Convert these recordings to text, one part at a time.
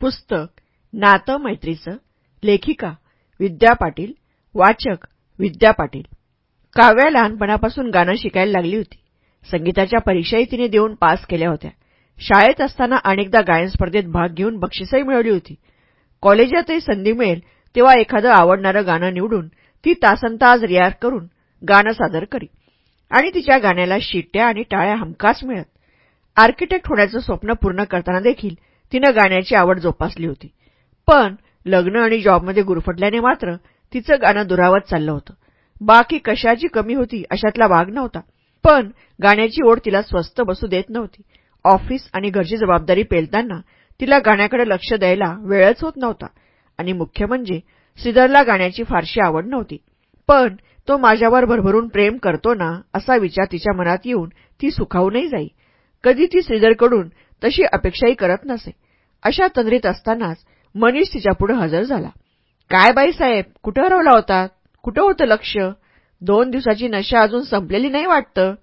पुस्तक नातं मैत्रीचं लेखिका विद्या पाटील वाचक विद्या पाटील. काव्या लहानपणापासून गाणं शिकायला लागली होती. संगीताच्या परीक्षाही तिने देऊन पास केल्या होत्या. शाळेत असताना अनेकदा गायन स्पर्धेत भाग घेऊन बक्षीसही मिळवली होती. कॉलेजातही संधी मिळेल तेव्हा एखादं आवडणारं गाणं निवडून ती तासनतास रियाज करून गाणं सादर करी. आणि तिच्या गाण्याला शिट्ट्या आणि टाळ्या हमखास मिळत. आर्किटेक्ट होण्याचं स्वप्न पूर्ण करताना देखील तिनं गाण्याची आवड जोपासली होती. पण लग्न आणि जॉबमध्ये गुरफटल्याने मात्र तिचं गाणं दुरावत चाललं होतं. बाकी कशाची कमी होती अशातला भाग नव्हता. पण गाण्याची ओढ तिला स्वस्त बसू देत नव्हती. ऑफिस आणि घरची जबाबदारी पेलताना तिला गाण्याकडे लक्ष द्यायला वेळच होत नव्हता. आणि मुख्य म्हणजे श्रीधरला गाण्याची फारशी आवड नव्हती. पण तो माझ्यावर भरभरून प्रेम करतो ना असा विचार तिच्या मनात येऊन ती सुखावूनही जाई. कधी ती श्रीधरकडून तशी अपेक्षाही करत नसे. अशा तंद्रीत असतानाच मनीष तिच्यापुढे हजर झाला. काय बाई साहेब कुठं हरवला होता? कुठं होतं लक्ष? दोन दिवसाची नशा अजून संपलेली नाही वाटतं.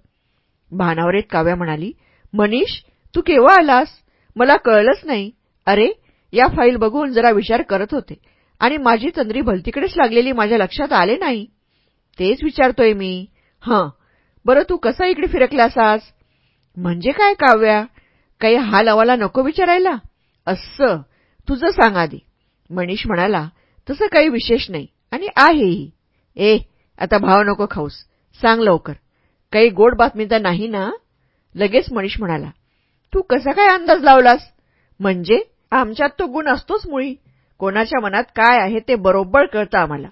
भानावरेत काव्या म्हणाली मनीष तू केव्हा आलास? मला कळलंच नाही. अरे या फाईल बघून जरा विचार करत होते. आणि माझी तंद्री भलतीकडेच लागलेली माझ्या लक्षात आले नाही. तेच विचारतोय मी. हं. बरं तू कसा इकडे फिरकलास आज म्हणजे काय काव्या? काही हाल अवाला नको विचारायला? असं. तुझं सांग आधी. मनीष म्हणाला तसं काही विशेष नाही. आणि आहेही ए आता भाव नको खाऊस. सांग लवकर. काही गोड बातमी तर नाही ना? लगेच मनीष म्हणाला तू कसा काय अंदाज लावलास? म्हणजे आमच्यात तो गुण असतोच मुळी. कोणाच्या मनात काय आहे ते बरोबर कळतं आम्हाला.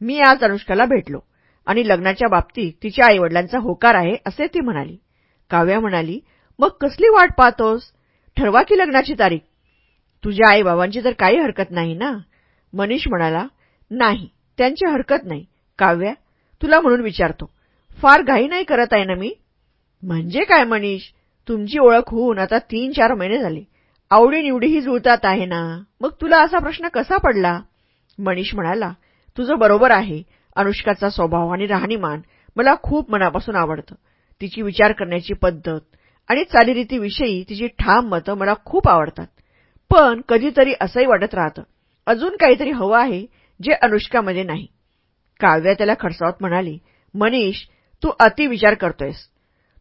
मी आज अनुष्काला भेटलो आणि लग्नाच्या बाबतीत तिच्या आईवडिलांचा होकार आहे असे ती म्हणाली. काव्या म्हणाली मग कसली वाट पाहतोस? ठरवा की लग्नाची तारीख. तुझ्या आईबाबांची तर काही हरकत नाही ना? मनीष म्हणाला नाही त्यांची हरकत नाही. काव्या तुला म्हणून विचारतो. फार घाई नाही करत आहे ना मी? म्हणजे काय मनीष? तुमची ओळख होऊन आता तीन चार महिने झाले. आवडीनिवडीही जुळतात आहे ना? मग तुला असा प्रश्न कसा पडला? मनीष म्हणाला तुझं बरोबर आहे. अनुष्काचा स्वभाव आणि राहणीमान मला खूप मनापासून आवडतं. तिची विचार करण्याची पद्धत आणि चालीरीतीविषयी तिची ठाम मतं मला खूप आवडतात. पण कधीतरी असंही वाटत राहतं. अजून काहीतरी हवं आहे जे अनुष्कामध्ये नाही. काव्या त्याला खडसावत म्हणाली मनीष तू अति विचार करतोयस.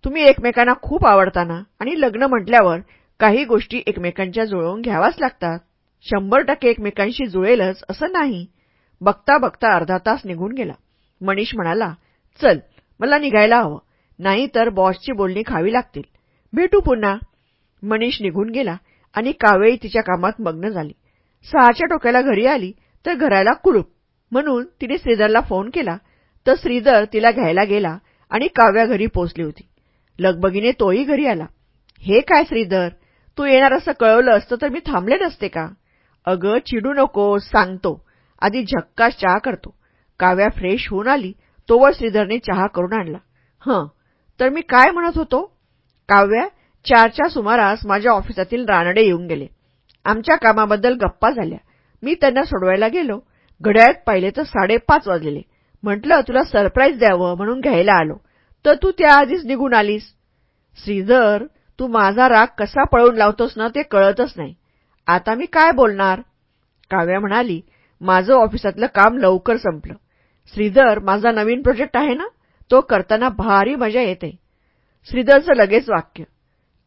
तुम्ही एकमेकांना खूप आवडताना आणि लग्न म्हटल्यावर काही गोष्टी एकमेकांच्या जुळवून घ्यावाच लागतात. शंभर टक्के एकमेकांशी जुळेलच असं नाही. बघता बघता अर्धा तास निघून गेला. मनीष म्हणाला चल मला निघायला हवं. नाही तर बॉसची बोलणी खावी लागतील. भेटू पुन्हा. मनीष निघून गेला आणि कावेळी तिच्या कामात मग्न झाली. सहाच्या टोक्याला घरी आली तर घराला कुलूप. म्हणून तिने श्रीधरला फोन केला. तर श्रीधर तिला घ्यायला गेला आणि काव्या घरी पोचली होती. लगबगीने तोही घरी आला. हे काय श्रीधर? तू येणार असं कळवलं असतं तर मी थांबले नसते का? अगं चिडू नको सांगतो. आधी झक्कास चहा करतो. काव्या फ्रेश होऊन आली. तोवर श्रीधरने चहा करून आणला. हं तर मी काय म्हणत होतो? काव्या चारच्या सुमारास माझ्या ऑफिसातील रानडे येऊन गेले. आमच्या कामाबद्दल गप्पा झाल्या. मी त्यांना सोडवायला गेलो. घड्याळ्यात पाहिले तर साडेपाच वाजलेले. म्हटलं तुला सरप्राईज द्यावं म्हणून घ्यायला आलो. तर तू त्याआधीच निघून आलीस. श्रीधर तू माझा राग कसा पळवून लावतोस ना ते कळतच नाही. आता मी काय बोलणार? काव्या म्हणाली माझं ऑफिसातलं काम लवकर संपलं. श्रीधर माझा नवीन प्रोजेक्ट आहे ना? तो करताना भारी मजा येते. श्रीधरचं लगेच वाक्य.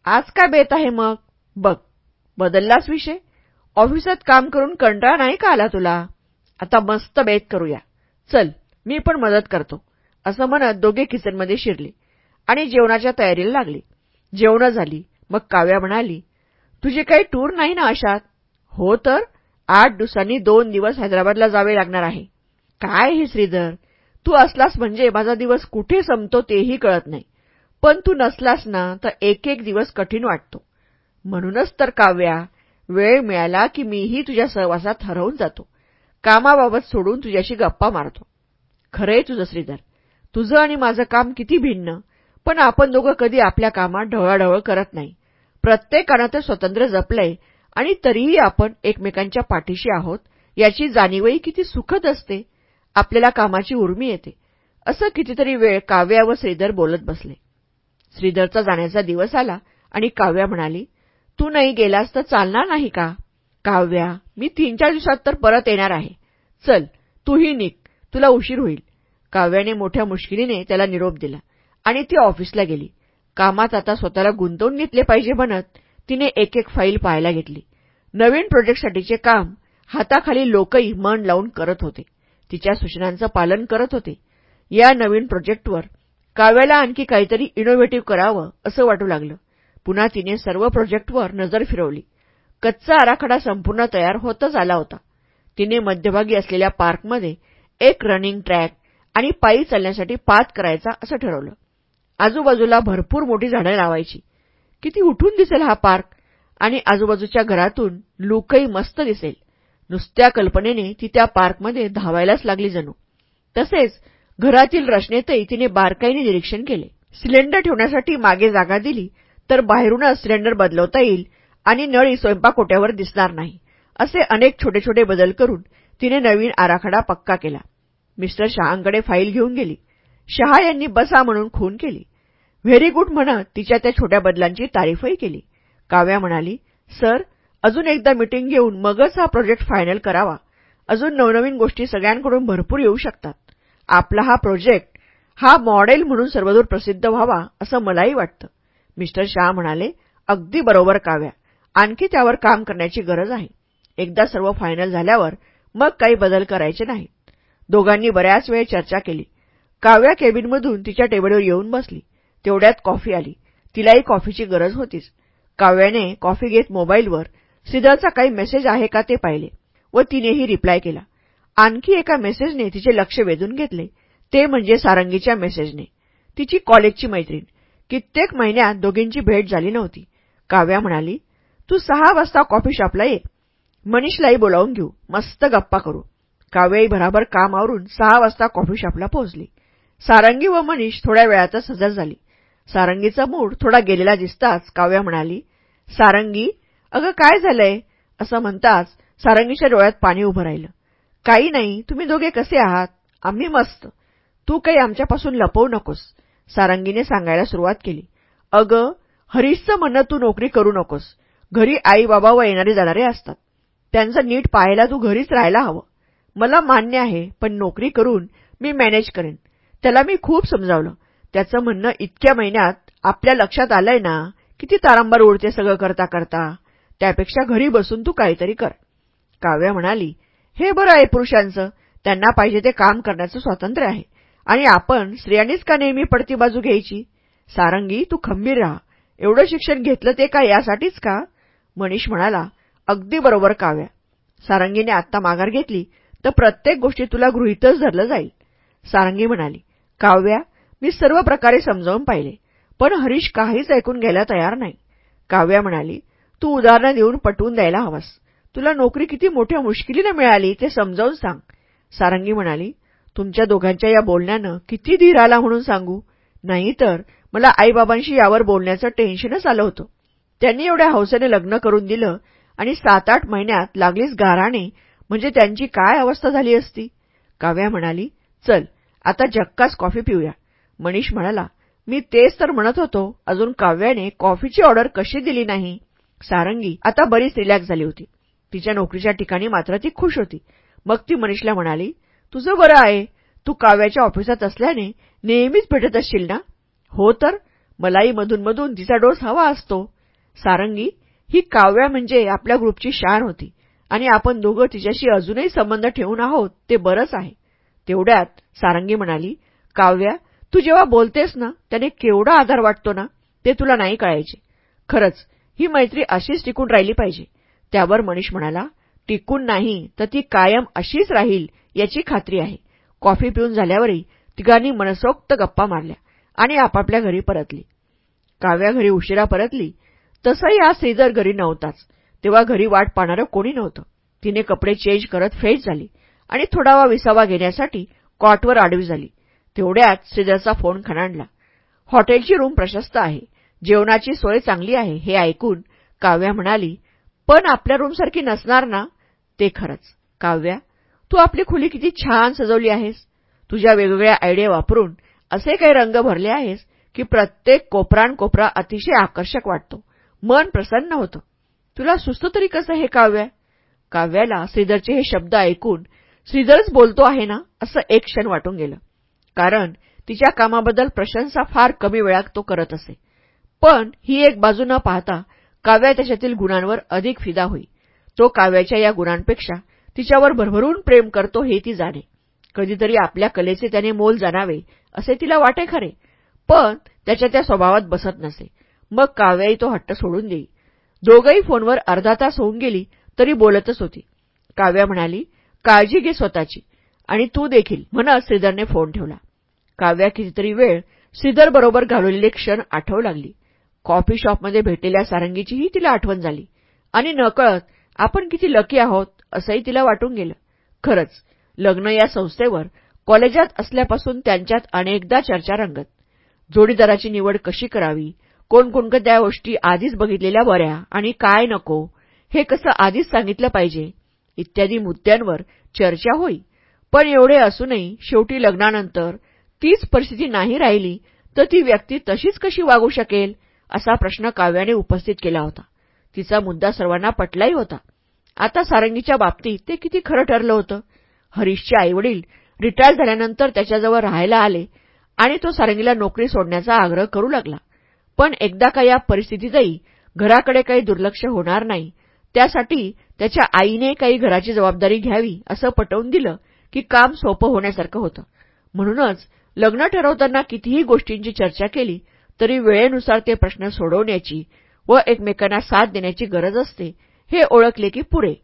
आज काय बेत आहे मग? बघ बदललाच विषय. ऑफिसात काम करून कंटाळा नाही का आला तुला? आता मस्त बेत करूया. चल मी पण मदत करतो. असं म्हणत दोघे किचनमध्ये शिरले आणि जेवणाच्या तयारीला लागले. जेवणं झाली मग काव्या म्हणाली तुझे काही टूर नाही ना अशात? हो तर आठ दिवसांनी दोन दिवस हैदराबादला जावे लागणार आहे. काय हे श्रीधर? तू असलास म्हणजे माझा दिवस कुठे संपतो तेही कळत नाही. पण तू नसलास ना तर एक एक दिवस कठीण वाटतो. म्हणूनच तर काव्या वेळ मिळाला की मीही तुझ्या सहवासात हरवून जातो. कामाबाबत सोडून तुझ्याशी गप्पा मारतो. खरंय तुझं श्रीधर. तुझं आणि माझं काम किती भिन्न पण आपण दोघं कधी आपल्या कामात ढवळाढवळ करत नाही. प्रत्येकानं तर स्वतंत्र जपलंय आणि तरीही आपण एकमेकांच्या पाठीशी आहोत याची जाणीवही किती सुखद असते. आपल्याला कामाची उर्मी येते. असं कितीतरी वेळ काव्या व श्रीधर बोलत बसले. श्रीधरचा जाण्याचा दिवस आला आणि काव्या म्हणाली तू नाही गेलास तर चालणार नाही का? काव्या मी तीन चार दिवसात तर परत येणार आहे. चल तूही निघ तुला उशीर होईल. काव्याने मोठ्या मुश्किलीने त्याला निरोप दिला आणि ती ऑफिसला गेली. कामात आता स्वतःला गुंतवून घेतले पाहिजे म्हणत तिने एक एक फाईल पाहायला घेतली. नवीन प्रोजेक्टसाठीचे काम हाताखाली लोकही मन लावून करत होते. तिच्या सूचनांचं पालन करत होते. या नवीन प्रोजेक्टवर काव्याला आणखी काहीतरी इनोव्हेटिव्ह करावं असं वाटू लागलं. पुन्हा तिने सर्व प्रोजेक्टवर नजर फिरवली. कच्चा आराखडा संपूर्ण तयार होतच आला होता. तिने मध्यभागी असलेल्या पार्कमध्ये एक रनिंग ट्रॅक आणि पायी चालण्यासाठी पात करायचा असं ठरवलं. आजूबाजूला भरपूर मोठी झाडं लावायची. किती उठून दिसेल हा पार्क? आणि आजूबाजूच्या घरातून लुकही मस्त दिसेल. नुसत्या कल्पनेने ती त्या पार्कमध्ये धावायलाच लागली जणू. तसेच घरातील रचनेतही तिने बारकाईने निरीक्षण केले. सिलेंडर ठेवण्यासाठी मागे जागा दिली तर बाहेरूनच सिलेंडर बदलवता येईल आणि नळी स्वयंपाकोट्यावर दिसणार नाही असे अनेक छोटे छोटे बदल करून तिने नवीन आराखडा पक्का केला. मिस्टर शहांकडे फाईल घेऊन गेली. शहा यांनी बसा म्हणून खून केली. व्हेरी गुड म्हणत तिच्या त्या छोट्या बदलांची तारीफही केली. काव्या म्हणाली सर अजून एकदा मिटिंग घेऊन मगच हा प्रोजेक्ट फायनल करावा. अजून नवनवीन गोष्टी सगळ्यांकडून भरपूर येऊ शकतात. आपला हा प्रोजेक्ट हा मॉडेल म्हणून सर्वदूर प्रसिद्ध व्हावा असं मलाही वाटतं. मिस्टर शाह म्हणाले अगदी बरोबर काव्या. आणखी त्यावर काम करण्याची गरज आहे. एकदा सर्व फायनल झाल्यावर मग काही बदल करायचे नाहीत दोघांनी बऱ्याच वेळ चर्चा केली. काव्या केबिनमधून तिच्या टेबलवर येऊन बसली. तेवढ्यात कॉफी आली. तिलाही कॉफीची गरज होतीच. काव्याने कॉफी घेत मोबाईलवर सिदलचा काही मेसेज आहे का ते पाहिले. व तिनेही रिप्लाय केला. आणखी एका मेसेजने तिचे लक्ष वेधून घेतले. ते म्हणजे सारंगीच्या मेसेजने. तिची कॉलेजची मैत्रीण. कित्येक महिन्यात दोघींची भेट झाली नव्हती. काव्या म्हणाली तू सहा वाजता कॉफी शॉपला ये. मनीषलाही बोलावून घेऊ. मस्त गप्पा करू. काव्याई भराभर काम आवरून सहा वाजता कॉफी शॉपला पोहोचली. सारंगी व मनीष थोड्या वेळातच हजर झाली. सारंगीचा मूड थोडा गेलेला दिसताच काव्या म्हणाली सारंगी अगं काय झालंय? असं म्हणताच सारंगीच्या डोळ्यात पाणी उभं राहिलं. काही नाही तुम्ही दोघे कसे आहात? आम्ही मस्त. तू काही आमच्यापासून लपवू नकोस. सारंगीने सांगायला सुरुवात केली. अगं हरीशचं म्हणणं तू नोकरी करू नकोस. घरी आई बाबा व येणारे जाणारे असतात. त्यांचं नीट पाहायला तू घरीच राहायला हवं. मला मान्य आहे पण नोकरी करून मी मॅनेज करेन. त्याला मी खूप समजावलं. त्याचं म्हणणं इतक्या महिन्यात आपल्या लक्षात आलंय ना? किती तारंबार उडते सगळं करता करता त्यापेक्षा घरी बसून तू काहीतरी कर. काव्या म्हणाली हे बरं आहे पुरुषांचं. त्यांना पाहिजे ते काम करण्याचं स्वातंत्र्य आहे. आणि आपण स्त्रियांनीच का नेहमी पडती बाजू घ्यायची. सारंगी तू खंबीर राहा. एवढं शिक्षण घेतलं ते का यासाठीच का? मनीष म्हणाला अगदी बरोबर काव्या. सारंगीने आत्ता माघार घेतली तर प्रत्येक गोष्टी तुला गृहीतच धरलं जाईल. सारंगी म्हणाली काव्या मी सर्व प्रकारे समजावून पाहिले पण हरीश काहीच ऐकून घ्यायला तयार नाही. काव्या म्हणाली तू उदाहरणं देऊन पटवून द्यायला हवंस. तुला नोकरी किती मोठ्या मुश्किलीनं मिळाली ते समजावून सांग. सारंगी म्हणाली तुमच्या दोघांच्या या बोलण्यानं किती धीर आला म्हणून सांगू? नाहीतर मला आईबाबांशी यावर बोलण्याचं टेन्शनच आलं होतं. त्यांनी एवढ्या हौसेने लग्न करून दिलं आणि सात आठ महिन्यात लागलीच गाराणे म्हणजे त्यांची काय अवस्था झाली असती? काव्या म्हणाली चल आता जक्काच कॉफी पिऊया. मनीष म्हणाला मी तेच तर म्हणत होतो अजून काव्याने कॉफीची ऑर्डर कशी दिली नाही? सारंगी आता बरीच रिलॅक्स झाली होती. तिच्या नोकरीच्या ठिकाणी मात्र ती खुश होती. मग ती मनीषला म्हणाली तुझं बरं आहे. तू काव्याच्या ऑफिसात असल्याने नेहमीच भेटत असशील ना? हो तर. मलाही मधून तिचा डोस हवा असतो. सारंगी ही काव्या म्हणजे आपल्या ग्रुपची शान होती आणि आपण दोघं तिच्याशी अजूनही संबंध ठेवून आहोत ते बरंच आहे. तेवढ्यात सारंगी म्हणाली काव्या तू जेव्हा बोलतेस ना त्याने केवढा आधार वाटतो ना? ते तुला नाही कळायचे. खरंच ही मैत्री अशीच टिकून राहिली पाहिजे. त्यावर मनीष म्हणाला टिकून नाही तर ती कायम अशीच राहील याची खात्री आहे. कॉफी पिऊन झाल्यावरही तिघांनी मनसोक्त गप्पा मारल्या आणि आपापल्या घरी परतली. काव्या घरी उशिरा परतली. तसंही आज श्रीधर घरी नव्हताच. तेव्हा घरी वाट पाहणारं कोणी नव्हतं. तिने कपडे चेंज करत फ्रेश झाली आणि थोडावा विसावा घेण्यासाठी कॉटवर आडवी झाली. तेवढ्यात श्रीधरचा फोन खणाणला. हॉटेलची रूम प्रशस्त आहे. जेवणाची सोय चांगली आहे हे ऐकून काव्या म्हणाली. पण आपल्या रूमसारखी नसणार ना? ते खरंच. काव्या तू आपली खुली किती छान सजवली आहेस. तुझ्या वेगवेगळ्या आयडिया वापरून असे काही रंग भरले आहेस की प्रत्येक कोपरान कोपरा अतिशय आकर्षक वाटतो. मन प्रसन्न होतं. तुला सुचतं तरी कसं हे काव्या? काव्याला श्रीधरचे हे शब्द ऐकून श्रीधरच बोलतो आहे ना असं एक क्षण वाटून गेलं. कारण तिच्या कामाबद्दल प्रशंसा फार कमी वेळात तो करत असे. पण ही एक बाजू न पाहता काव्या त्याच्यातील गुणांवर अधिक फिदा होई. तो काव्याच्या या गुणांपेक्षा तिच्यावर भरभरून प्रेम करतो हे ती जाणे. कधीतरी आपल्या कलेचे त्याने मोल जाणावे असे तिला वाटे खरे. पण त्याच्या त्या स्वभावात बसत नसे. मग काव्याही तो हट्ट सोडून देई. दोघंही फोनवर अर्धा तास होऊन गेली तरी बोलतच होती. काव्या म्हणाली काळजी घे स्वतःची. आणि तू देखील म्हणत श्रीधरने फोन ठेवला. काव्या कितीतरी वेळ श्रीधर बरोबर घालवलेले क्षण आठवू लागली. कॉफी शॉपमध्ये भेटलेल्या सारंगीचीही तिला आठवण झाली. आणि नकळत आपण किती लकी आहोत असंही तिला वाटून गेलं. खरंच लग्न या संस्थेवर कॉलेजात असल्यापासून त्यांच्यात अनेकदा चर्चा रंगत. जोडीदाराची निवड कशी करावी कोणकोणत्या गोष्टी आधीच बघितलेल्या बऱ्या आणि काय नको हे कसं आधीच सांगितलं पाहिजे इत्यादी मुद्द्यांवर चर्चा होई. पण एवढे असूनही शेवटी लग्नानंतर तीच परिस्थिती नाही राहिली तर ती व्यक्ती तशीच कशी वागू शकेल असा प्रश्न काव्याने उपस्थित केला होता. तिचा मुद्दा सर्वांना पटलाही होता. आता सारंगीच्या बाबतीत ते किती खरं ठरलं होतं? हरीशचे आईवडील रिटायर झाल्यानंतर त्याच्याजवळ राहायला आले आणि तो सारंगीला नोकरी सोडण्याचा आग्रह करू लागला. पण एकदा का या परिस्थितीतही घराकडे काही दुर्लक्ष होणार नाही त्यासाठी त्याच्या आईने काही घराची जबाबदारी घ्यावी असं पटवून दिलं की काम सोपं होण्यासारखं होतं. म्हणूनच लग्न ठरवताना कितीही गोष्टींची चर्चा केली तरी वेळेनुसार ते प्रश्न सोडवण्याची व एकमेकांना साथ देण्याची गरज असते हे ओळखले की पुरे.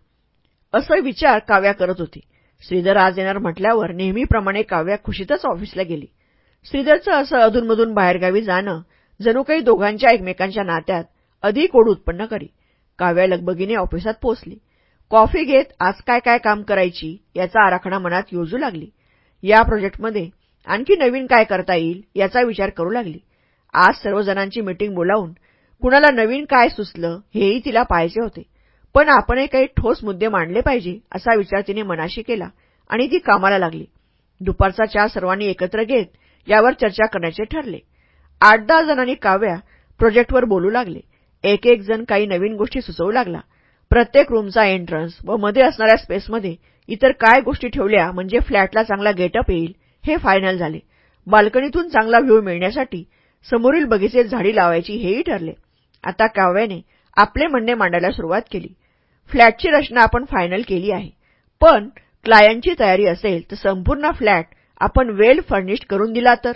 असं विचार काव्या करत होती. श्रीधर आज येणार म्हटल्यावर नेहमीप्रमाणे काव्या खुशीतच ऑफिसला गेली. श्रीधरचं असं अधूनमधून बाहेरगावी जाणं जणू काही दोघांच्या एकमेकांच्या नात्यात अधिक ओढ उत्पन्न करी. काव्या लगबगीने ऑफिसात पोचली कॉफी घेत आज काय काय काम करायची याचा आराखडा मनात योजू लागली. या प्रोजेक्टमध्ये आणखी नवीन काय करता येईल याचा विचार करू लागली. आज सर्वजणांची मीटिंग बोलावून कुणाला नवीन काय सुचलं हेही तिला पाहायचे होते. पण आपणही काही ठोस मुद्दे मांडले पाहिजे असा विचार तिने मनाशी केला आणि ती कामाला लागली. दुपारचा चहा सर्वांनी एकत्र घेत यावर चर्चा करण्याचे ठरले. आठ दहा जणांनी काव्या प्रोजेक्टवर बोलू लागले. एक एक जण काही नवीन गोष्टी सुचवू लागला. प्रत्येक रूमचा एंट्रन्स व मध्ये असणाऱ्या स्पेसमध्ये इतर काय गोष्टी ठेवल्या म्हणजे फ्लॅटला चांगला गेटअप येईल हे फायनल झाले. बाल्कनीतून चांगला व्ह्यू मिळण्यासाठी समोरील बगीचेत झाडी लावायची हेही ठरले. आता काव्याने आपले म्हणणे मांडायला सुरुवात केली. फ्लॅटची रचना आपण फायनल केली आहे. पण क्लायंटची तयारी असेल तर संपूर्ण फ्लॅट आपण वेल फर्निश्ड करून दिला तर.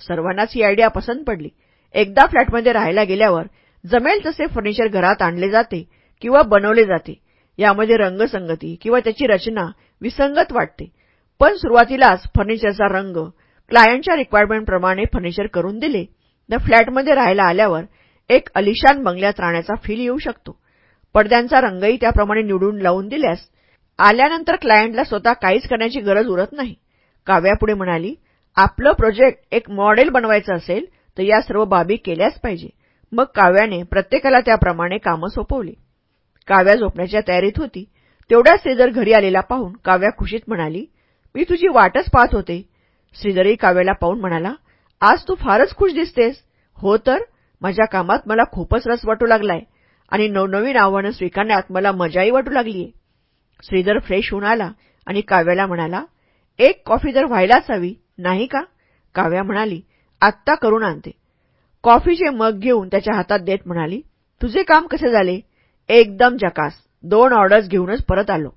सर्वांनाच ही आयडिया पसंत पडली. एकदा फ्लॅटमध्ये राहायला गेल्यावर जमेल तसे फर्निचर घरात आणले जाते किंवा बनवले जाते. यामध्ये रंगसंगती किंवा त्याची रचना विसंगत वाटते. पण सुरुवातीलाच फर्निचरचा रंग क्लायंटच्या रिक्वायरमेंटप्रमाणे फर्निचर करून दिले तर फ्लॅटमध्ये राहायला आल्यावर एक अलिशान बंगल्यात राहण्याचा फील येऊ शकतो. पडद्यांचा रंगही त्याप्रमाणे निवडून लावून दिल्यास आल्यानंतर क्लायंटला स्वतः काहीच करण्याची गरज उरत नाही. काव्या पुढे म्हणाली आपलं प्रोजेक्ट एक मॉडेल बनवायचं असेल तर या सर्व बाबी केल्याच पाहिजे. मग काव्याने प्रत्येकाला त्याप्रमाणे कामं सोपवली. काव्या झोपण्याच्या तयारीत होती. तेवढ्याच ते जर घरी आलेला पाहून काव्या खुशीत म्हणाली मी तुझी वाटच पाहत होते. श्रीधरही काव्याला पाहून म्हणाला आज तू फारच खुश दिसतेस. हो तर माझ्या कामात मला खूपच रस वाटू लागलाय आणि नवनवीन आव्हानं स्वीकारण्यात मला मजाही वाटू लागलीय. श्रीधर फ्रेश होऊन आला आणि काव्याला म्हणाला एक कॉफी तर व्हायलाच हवी नाही का? काव्या म्हणाली आत्ता करून आणते. कॉफीचे मग घेऊन त्याच्या हातात देत म्हणाली तुझे काम कसे झाले? एकदम जकास दोन ऑर्डर्स घेऊनच परत आलो.